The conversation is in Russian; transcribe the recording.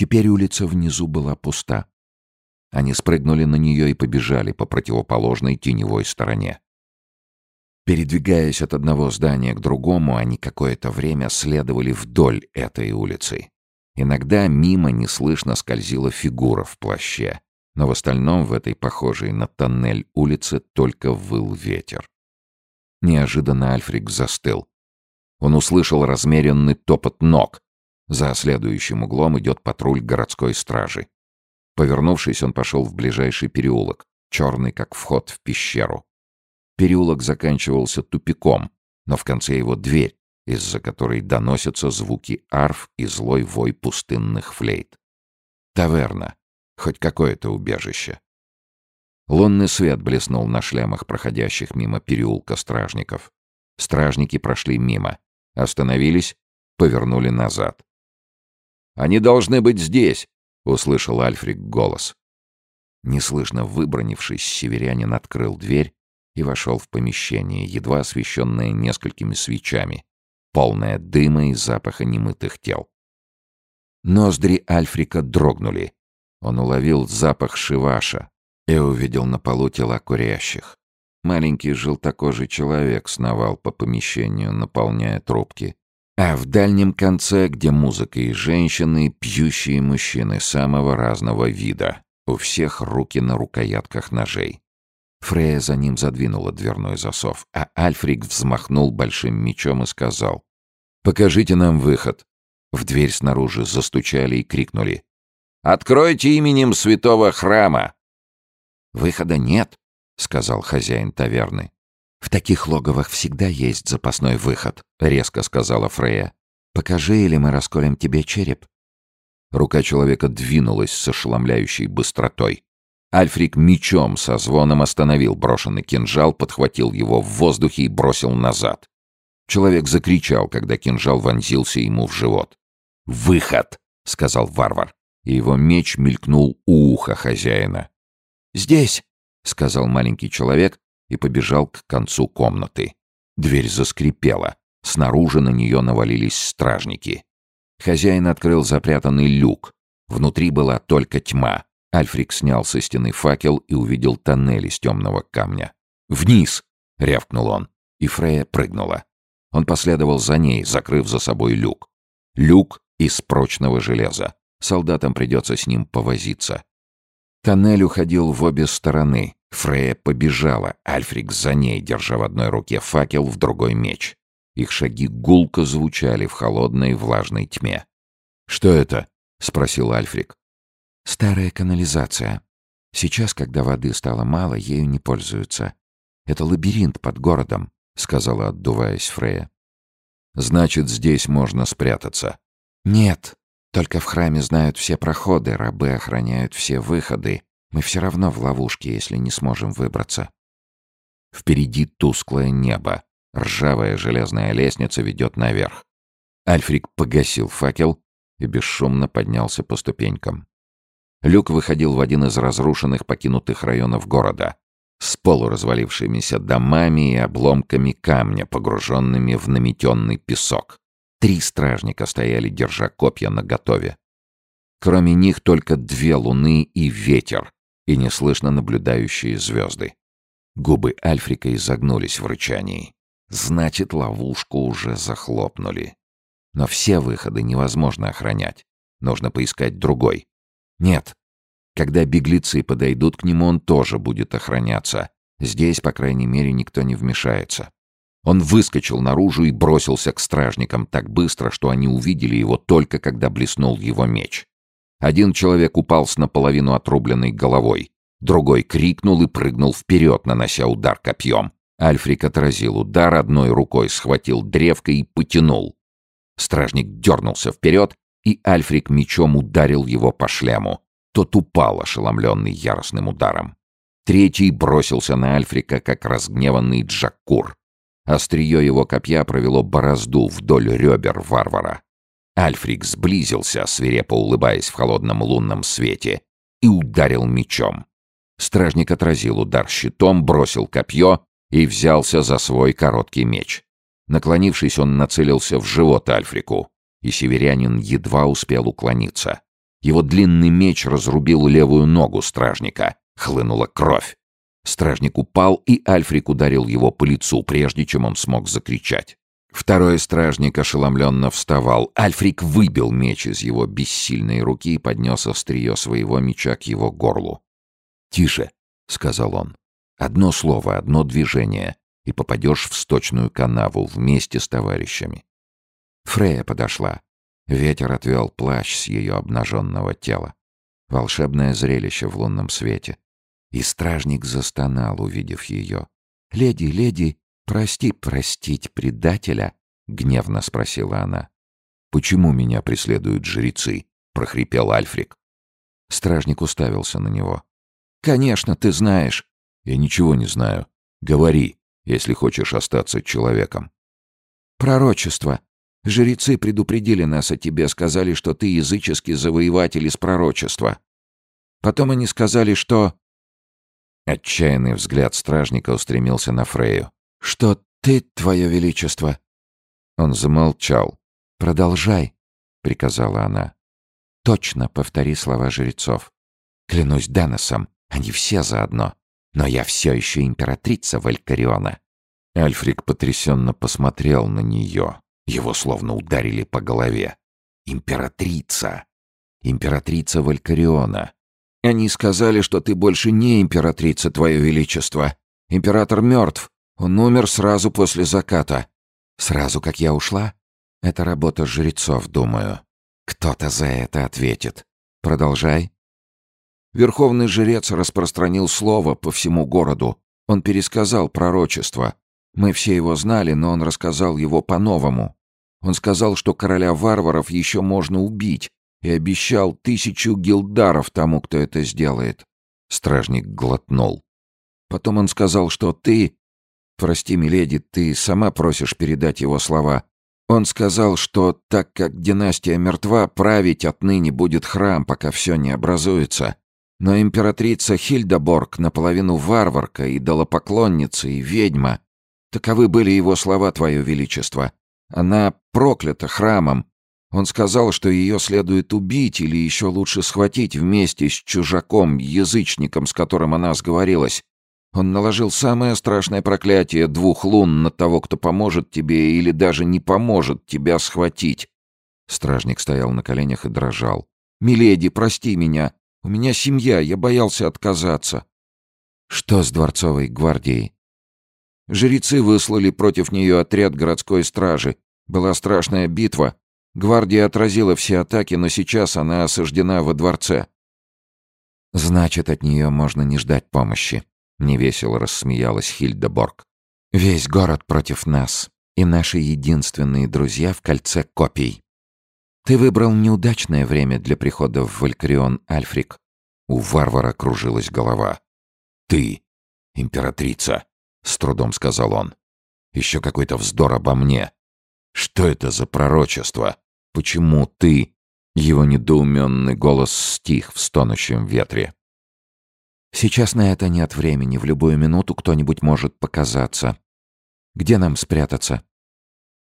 Теперь улица внизу была пуста. Они спрыгнули на нее и побежали по противоположной теневой стороне. Передвигаясь от одного здания к другому, они какое-то время следовали вдоль этой улицы. Иногда мимо неслышно скользила фигура в плаще, но в остальном в этой похожей на тоннель улице только выл ветер. Неожиданно Альфрик застыл. Он услышал размеренный топот ног. За следующим углом идет патруль городской стражи. Повернувшись, он пошел в ближайший переулок, черный как вход в пещеру. Переулок заканчивался тупиком, но в конце его дверь, из-за которой доносятся звуки арф и злой вой пустынных флейт. Таверна. Хоть какое-то убежище. Лунный свет блеснул на шлемах проходящих мимо переулка стражников. Стражники прошли мимо. Остановились, повернули назад. «Они должны быть здесь!» — услышал Альфрик голос. Неслышно выбронившись, северянин открыл дверь и вошел в помещение, едва освещенное несколькими свечами, полное дыма и запаха немытых тел. Ноздри Альфрика дрогнули. Он уловил запах шиваша и увидел на полу тела курящих. Маленький желтокожий человек сновал по помещению, наполняя трубки. А в дальнем конце, где музыка и женщины, пьющие мужчины самого разного вида. У всех руки на рукоятках ножей. Фрея за ним задвинула дверной засов, а Альфрик взмахнул большим мечом и сказал «Покажите нам выход». В дверь снаружи застучали и крикнули «Откройте именем святого храма!» «Выхода нет», — сказал хозяин таверны. «В таких логовах всегда есть запасной выход», — резко сказала Фрея. «Покажи, или мы расколем тебе череп». Рука человека двинулась с ошеломляющей быстротой. Альфрик мечом со звоном остановил брошенный кинжал, подхватил его в воздухе и бросил назад. Человек закричал, когда кинжал вонзился ему в живот. «Выход!» — сказал варвар, и его меч мелькнул у уха хозяина. «Здесь!» — сказал маленький человек и побежал к концу комнаты. Дверь заскрипела. Снаружи на нее навалились стражники. Хозяин открыл запрятанный люк. Внутри была только тьма. Альфрик снял со стены факел и увидел тоннель из темного камня. «Вниз!» — рявкнул он, и Фрея прыгнула. Он последовал за ней, закрыв за собой люк. Люк из прочного железа. Солдатам придется с ним повозиться. Тоннель уходил в обе стороны. Фрея побежала, Альфрик за ней, держа в одной руке факел, в другой меч. Их шаги гулко звучали в холодной влажной тьме. «Что это?» — спросил Альфрик. Старая канализация. Сейчас, когда воды стало мало, ею не пользуются. Это лабиринт под городом, сказала, отдуваясь Фрея. Значит, здесь можно спрятаться. Нет, только в храме знают все проходы, рабы охраняют все выходы. Мы все равно в ловушке, если не сможем выбраться. Впереди тусклое небо. Ржавая железная лестница ведет наверх. Альфрик погасил факел и бесшумно поднялся по ступенькам. Люк выходил в один из разрушенных покинутых районов города с полуразвалившимися домами и обломками камня, погруженными в наметенный песок. Три стражника стояли, держа копья наготове. Кроме них только две луны и ветер, и неслышно наблюдающие звезды. Губы Альфрика изогнулись в рычании. Значит, ловушку уже захлопнули. Но все выходы невозможно охранять. Нужно поискать другой. Нет. Когда беглецы подойдут к нему, он тоже будет охраняться. Здесь, по крайней мере, никто не вмешается. Он выскочил наружу и бросился к стражникам так быстро, что они увидели его только когда блеснул его меч. Один человек упал с наполовину отрубленной головой. Другой крикнул и прыгнул вперед, нанося удар копьем. Альфрик отразил удар, одной рукой схватил древко и потянул. Стражник дернулся вперед, и Альфрик мечом ударил его по шлему. Тот упал, ошеломленный яростным ударом. Третий бросился на Альфрика, как разгневанный Джаккур. Острие его копья провело борозду вдоль ребер варвара. Альфрик сблизился, свирепо улыбаясь в холодном лунном свете, и ударил мечом. Стражник отразил удар щитом, бросил копье и взялся за свой короткий меч. Наклонившись, он нацелился в живот Альфрику и северянин едва успел уклониться. Его длинный меч разрубил левую ногу стражника. Хлынула кровь. Стражник упал, и Альфрик ударил его по лицу, прежде чем он смог закричать. Второй стражник ошеломленно вставал. Альфрик выбил меч из его бессильной руки и поднес острие своего меча к его горлу. «Тише», — сказал он. «Одно слово, одно движение, и попадешь в сточную канаву вместе с товарищами». Фрея подошла. Ветер отвел плащ с ее обнаженного тела. Волшебное зрелище в лунном свете. И стражник застонал, увидев ее. «Леди, леди, прости, простить предателя?» — гневно спросила она. «Почему меня преследуют жрецы?» — прохрипел Альфрик. Стражник уставился на него. «Конечно, ты знаешь». «Я ничего не знаю. Говори, если хочешь остаться человеком». «Пророчество. Жрецы предупредили нас о тебе, сказали, что ты языческий завоеватель из пророчества. Потом они сказали, что...» Отчаянный взгляд стражника устремился на Фрею. «Что ты, твое величество?» Он замолчал. «Продолжай», — приказала она. «Точно повтори слова жрецов. Клянусь Даносом, они все заодно. Но я все еще императрица Валькариона». Альфрик потрясенно посмотрел на нее. Его словно ударили по голове. «Императрица! Императрица Валькариона! Они сказали, что ты больше не императрица, твое величество. Император мертв. Он умер сразу после заката. Сразу, как я ушла? Это работа жрецов, думаю. Кто-то за это ответит. Продолжай. Верховный жрец распространил слово по всему городу. Он пересказал пророчество. Мы все его знали, но он рассказал его по-новому. Он сказал, что короля варваров еще можно убить, и обещал тысячу гилдаров тому, кто это сделает. Стражник глотнул. Потом он сказал, что ты... Прости, миледи, ты сама просишь передать его слова. Он сказал, что так как династия мертва, править отныне будет храм, пока все не образуется. Но императрица Хильдеборг наполовину варварка, и идолопоклонница и ведьма. Таковы были его слова, твое величество. Она проклята храмом, он сказал, что ее следует убить или еще лучше схватить вместе с чужаком, язычником, с которым она сговорилась. Он наложил самое страшное проклятие двух лун на того, кто поможет тебе или даже не поможет тебя схватить. Стражник стоял на коленях и дрожал. «Миледи, прости меня. У меня семья, я боялся отказаться». «Что с дворцовой гвардией?» Жрецы выслали против нее отряд городской стражи. Была страшная битва, Гвардия отразила все атаки, но сейчас она осаждена во дворце. «Значит, от нее можно не ждать помощи», — невесело рассмеялась Хильдеборг. «Весь город против нас, и наши единственные друзья в кольце копий. Ты выбрал неудачное время для прихода в Валькрион, Альфрик». У варвара кружилась голова. «Ты, императрица», — с трудом сказал он. «Еще какой-то вздор обо мне. Что это за пророчество? Почему ты?» Его недоуменный голос стих в стонущем ветре. «Сейчас на это нет времени. В любую минуту кто-нибудь может показаться. Где нам спрятаться?»